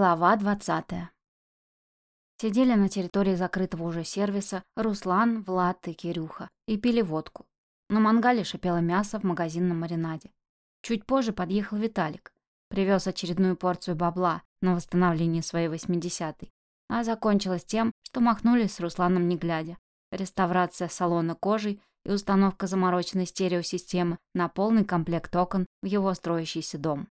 Глава 20. Сидели на территории закрытого уже сервиса Руслан, Влад и Кирюха и пили водку. На мангале шипело мясо в магазинном маринаде. Чуть позже подъехал Виталик. Привез очередную порцию бабла на восстановление своей восьмидесятой. А закончилось тем, что махнули с Русланом не глядя. Реставрация салона кожей и установка замороченной стереосистемы на полный комплект окон в его строящийся дом.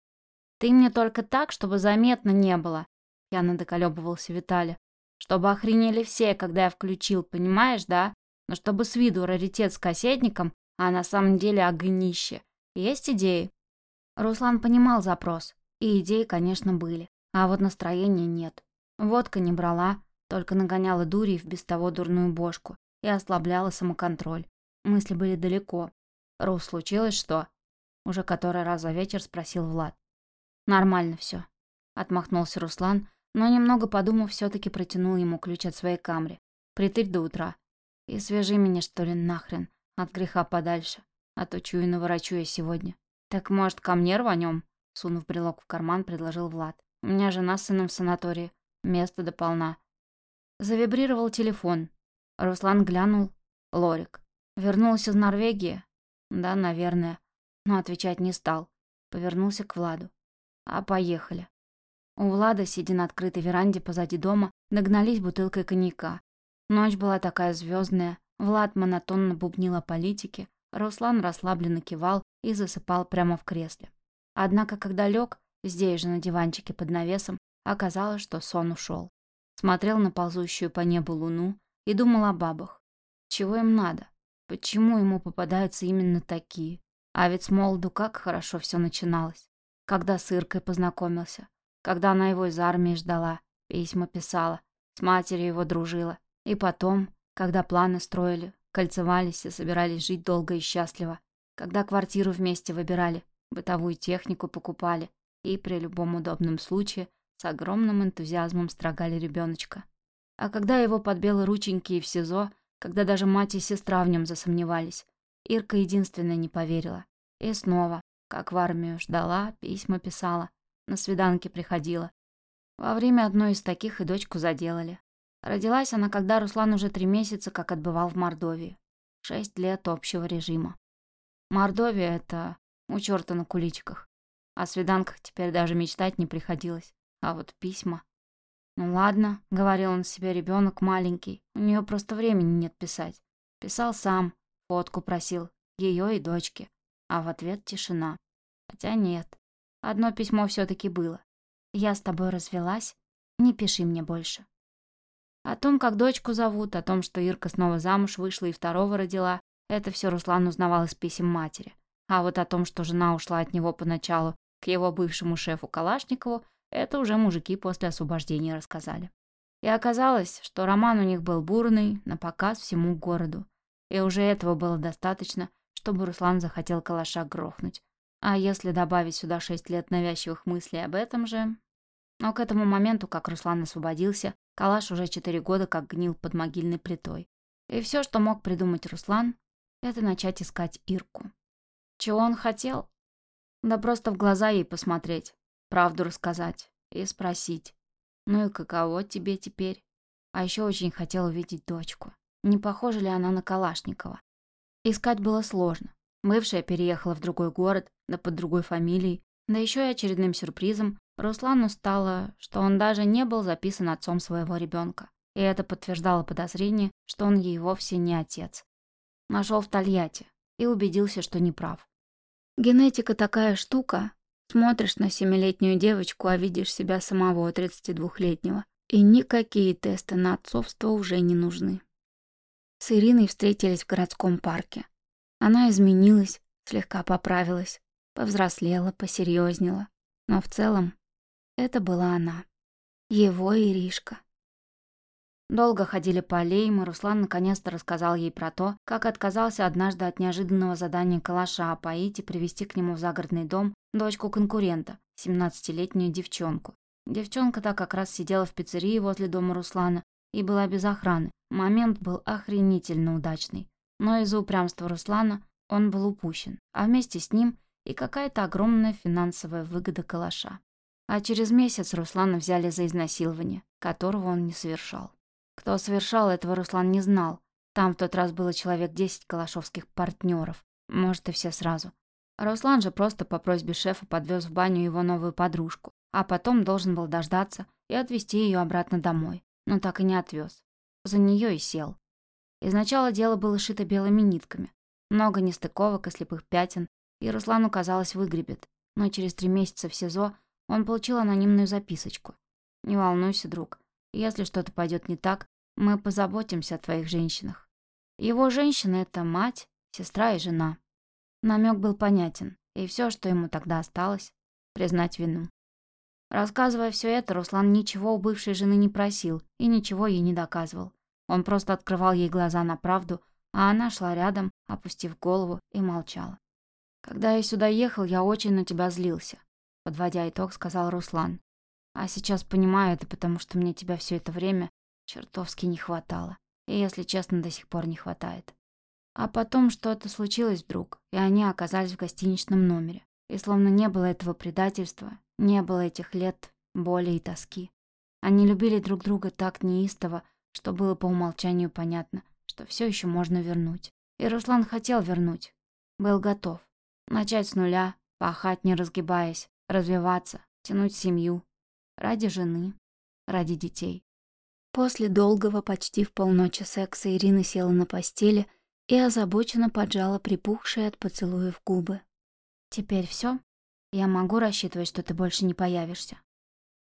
«Ты мне только так, чтобы заметно не было», — пьяно доколебывался Виталий. «Чтобы охренели все, когда я включил, понимаешь, да? Но чтобы с виду раритет с кассетником, а на самом деле огнище. Есть идеи?» Руслан понимал запрос, и идеи, конечно, были, а вот настроения нет. Водка не брала, только нагоняла дури в без того дурную бошку и ослабляла самоконтроль. Мысли были далеко. «Рус, случилось что?» Уже который раз за вечер спросил Влад. «Нормально все», — отмахнулся Руслан, но немного подумав, все-таки протянул ему ключ от своей камеры. «Притырь до утра. И свяжи меня, что ли, нахрен, от греха подальше, а то чую наворочу я сегодня». «Так, может, ко мне рванем?» Сунув брелок в карман, предложил Влад. «У меня жена с сыном в санатории. Место дополна». Завибрировал телефон. Руслан глянул. Лорик. Вернулся из Норвегии? Да, наверное. Но отвечать не стал. Повернулся к Владу. А поехали. У Влада, сидя на открытой веранде позади дома, нагнались бутылкой коньяка. Ночь была такая звездная. Влад монотонно бубнил о политике. Руслан расслабленно кивал и засыпал прямо в кресле. Однако, когда лег, здесь же на диванчике под навесом, оказалось, что сон ушел. Смотрел на ползущую по небу луну и думал о бабах. Чего им надо? Почему ему попадаются именно такие? А ведь с молоду как хорошо все начиналось когда с Иркой познакомился, когда она его из армии ждала, письма писала, с матерью его дружила. И потом, когда планы строили, кольцевались и собирались жить долго и счастливо, когда квартиру вместе выбирали, бытовую технику покупали и при любом удобном случае с огромным энтузиазмом строгали ребеночка. А когда его подбело рученьки и в СИЗО, когда даже мать и сестра в нем засомневались, Ирка единственная не поверила. И снова, как в армию ждала, письма писала, на свиданки приходила. Во время одной из таких и дочку заделали. Родилась она, когда Руслан уже три месяца как отбывал в Мордовии. Шесть лет общего режима. Мордовия — это у черта на куличках. О свиданках теперь даже мечтать не приходилось. А вот письма... «Ну ладно», — говорил он себе, ребенок маленький. У нее просто времени нет писать. Писал сам, фотку просил, ее и дочки. А в ответ тишина. Хотя нет. Одно письмо все-таки было. «Я с тобой развелась. Не пиши мне больше». О том, как дочку зовут, о том, что Ирка снова замуж вышла и второго родила, это все Руслан узнавал из писем матери. А вот о том, что жена ушла от него поначалу к его бывшему шефу Калашникову, это уже мужики после освобождения рассказали. И оказалось, что роман у них был бурный, на показ всему городу. И уже этого было достаточно, чтобы Руслан захотел калаша грохнуть. А если добавить сюда шесть лет навязчивых мыслей об этом же... Но к этому моменту, как Руслан освободился, калаш уже четыре года как гнил под могильной плитой. И все, что мог придумать Руслан, это начать искать Ирку. Чего он хотел? Да просто в глаза ей посмотреть, правду рассказать и спросить. Ну и каково тебе теперь? А еще очень хотел увидеть дочку. Не похожа ли она на Калашникова? Искать было сложно. Бывшая переехала в другой город, да под другой фамилией. Да еще и очередным сюрпризом Руслану стало, что он даже не был записан отцом своего ребенка. И это подтверждало подозрение, что он ей вовсе не отец. Нашел в Тольятти и убедился, что не прав. Генетика такая штука. Смотришь на семилетнюю девочку, а видишь себя самого 32-летнего. И никакие тесты на отцовство уже не нужны. С Ириной встретились в городском парке. Она изменилась, слегка поправилась, повзрослела, посерьезнела. Но в целом это была она. Его Иришка. Долго ходили по и Руслан наконец-то рассказал ей про то, как отказался однажды от неожиданного задания калаша опоить и привести к нему в загородный дом дочку конкурента, 17-летнюю девчонку. Девчонка-то как раз сидела в пиццерии возле дома Руслана и была без охраны. Момент был охренительно удачный но из-за упрямства Руслана он был упущен, а вместе с ним и какая-то огромная финансовая выгода калаша. А через месяц Руслана взяли за изнасилование, которого он не совершал. Кто совершал этого, Руслан не знал. Там в тот раз было человек 10 калашовских партнеров, может и все сразу. Руслан же просто по просьбе шефа подвез в баню его новую подружку, а потом должен был дождаться и отвезти ее обратно домой, но так и не отвез. За нее и сел. Изначально дело было шито белыми нитками. Много нестыковок и слепых пятен, и Руслану казалось выгребет. Но через три месяца в СИЗО он получил анонимную записочку. «Не волнуйся, друг. Если что-то пойдет не так, мы позаботимся о твоих женщинах». Его женщины — это мать, сестра и жена. Намек был понятен, и все, что ему тогда осталось — признать вину. Рассказывая все это, Руслан ничего у бывшей жены не просил и ничего ей не доказывал. Он просто открывал ей глаза на правду, а она шла рядом, опустив голову, и молчала. «Когда я сюда ехал, я очень на тебя злился», — подводя итог, сказал Руслан. «А сейчас понимаю это, потому что мне тебя все это время чертовски не хватало. И, если честно, до сих пор не хватает». А потом что-то случилось вдруг, и они оказались в гостиничном номере. И словно не было этого предательства, не было этих лет боли и тоски. Они любили друг друга так неистово, что было по умолчанию понятно, что все еще можно вернуть. И Руслан хотел вернуть. Был готов. Начать с нуля, пахать не разгибаясь, развиваться, тянуть семью. Ради жены, ради детей. После долгого, почти в полночи секса Ирина села на постели и озабоченно поджала припухшие от поцелуев губы. «Теперь все? Я могу рассчитывать, что ты больше не появишься?»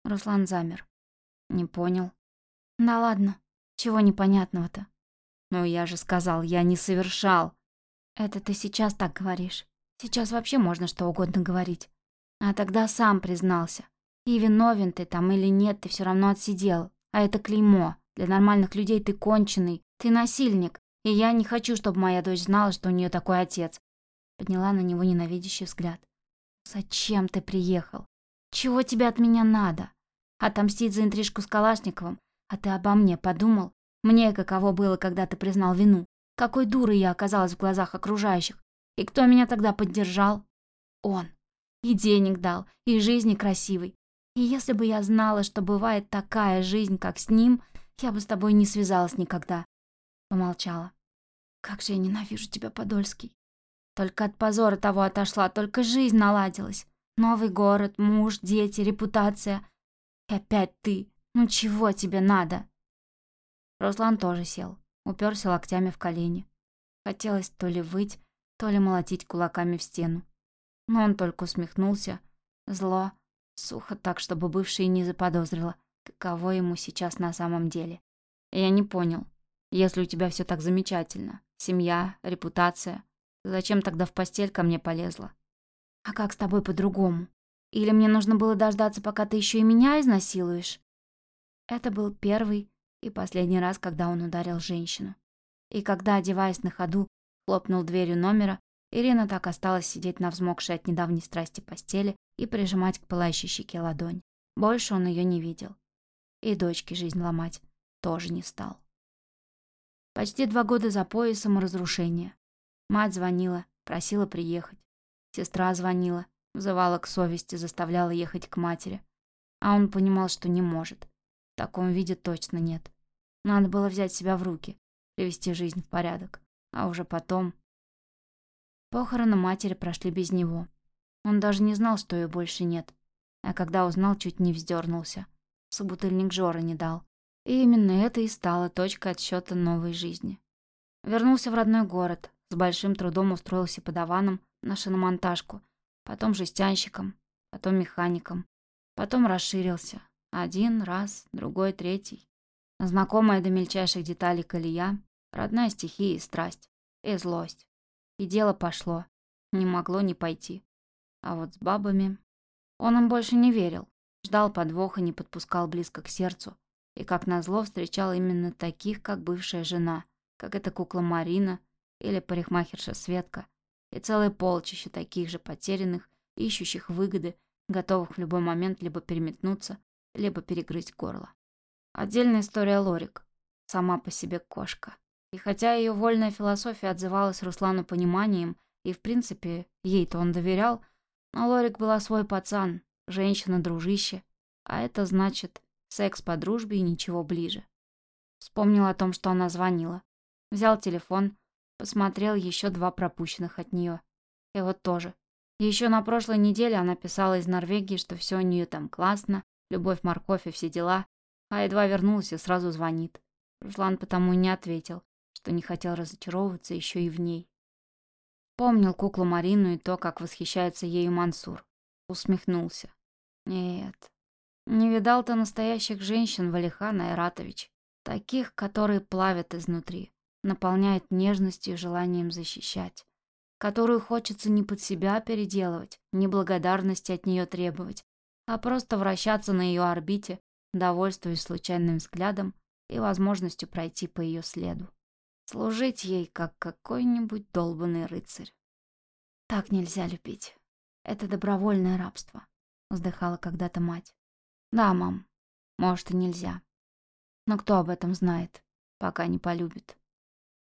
Руслан замер. «Не понял». «Да ладно, чего непонятного-то?» «Ну, я же сказал, я не совершал». «Это ты сейчас так говоришь. Сейчас вообще можно что угодно говорить. А тогда сам признался. И виновен ты там или нет, ты все равно отсидел. А это клеймо. Для нормальных людей ты конченый, ты насильник. И я не хочу, чтобы моя дочь знала, что у нее такой отец. Подняла на него ненавидящий взгляд. Зачем ты приехал? Чего тебе от меня надо? Отомстить за интрижку с Калашниковым? А ты обо мне подумал? Мне каково было, когда ты признал вину? Какой дурой я оказалась в глазах окружающих? И кто меня тогда поддержал? Он. И денег дал, и жизни красивой. И если бы я знала, что бывает такая жизнь, как с ним, я бы с тобой не связалась никогда. Помолчала. Как же я ненавижу тебя, Подольский. Только от позора того отошла, только жизнь наладилась. Новый город, муж, дети, репутация. И опять ты. Ну чего тебе надо? Руслан тоже сел, уперся локтями в колени. Хотелось то ли выть, то ли молотить кулаками в стену. Но он только усмехнулся. Зло, сухо так, чтобы бывшая не заподозрила, каково ему сейчас на самом деле. Я не понял. Если у тебя все так замечательно, семья, репутация, зачем тогда в постель ко мне полезла? А как с тобой по-другому? Или мне нужно было дождаться, пока ты еще и меня изнасилуешь? Это был первый и последний раз, когда он ударил женщину. И когда, одеваясь на ходу, хлопнул дверью номера, Ирина так осталась сидеть на взмокшей от недавней страсти постели и прижимать к пылающей щеке ладонь. Больше он ее не видел. И дочке жизнь ломать тоже не стал. Почти два года за поясом разрушения. Мать звонила, просила приехать. Сестра звонила, взывала к совести, заставляла ехать к матери. А он понимал, что не может. В таком виде точно нет. Надо было взять себя в руки, привести жизнь в порядок. А уже потом... Похороны матери прошли без него. Он даже не знал, что ее больше нет. А когда узнал, чуть не вздернулся. Собутыльник Жора не дал. И именно это и стало точкой отсчета новой жизни. Вернулся в родной город, с большим трудом устроился подаваном на шиномонтажку, потом жестянщиком, потом механиком, потом расширился. Один раз, другой, третий. Знакомая до мельчайших деталей колея, Родная стихия и страсть. И злость. И дело пошло. Не могло не пойти. А вот с бабами... Он им больше не верил. Ждал подвоха, не подпускал близко к сердцу. И как назло встречал именно таких, как бывшая жена. Как эта кукла Марина или парикмахерша Светка. И целое полчище таких же потерянных, ищущих выгоды, готовых в любой момент либо переметнуться, либо перегрызть горло. Отдельная история Лорик. Сама по себе кошка. И хотя ее вольная философия отзывалась Руслану пониманием, и, в принципе, ей-то он доверял, но Лорик была свой пацан, женщина-дружище, а это значит секс по дружбе и ничего ближе. Вспомнил о том, что она звонила. Взял телефон, посмотрел еще два пропущенных от нее. И вот тоже. Еще на прошлой неделе она писала из Норвегии, что все у нее там классно, любовь, морковь и все дела, а едва вернулась и сразу звонит. Руслан потому и не ответил, что не хотел разочаровываться еще и в ней. Помнил куклу Марину и то, как восхищается ею Мансур. Усмехнулся. Нет, не видал ты настоящих женщин, Валихан Айратович. Таких, которые плавят изнутри, наполняют нежностью и желанием защищать. Которую хочется не под себя переделывать, не благодарности от нее требовать, а просто вращаться на ее орбите, довольствуясь случайным взглядом и возможностью пройти по ее следу. Служить ей, как какой-нибудь долбанный рыцарь. Так нельзя любить. Это добровольное рабство, вздыхала когда-то мать. Да, мам, может и нельзя. Но кто об этом знает, пока не полюбит?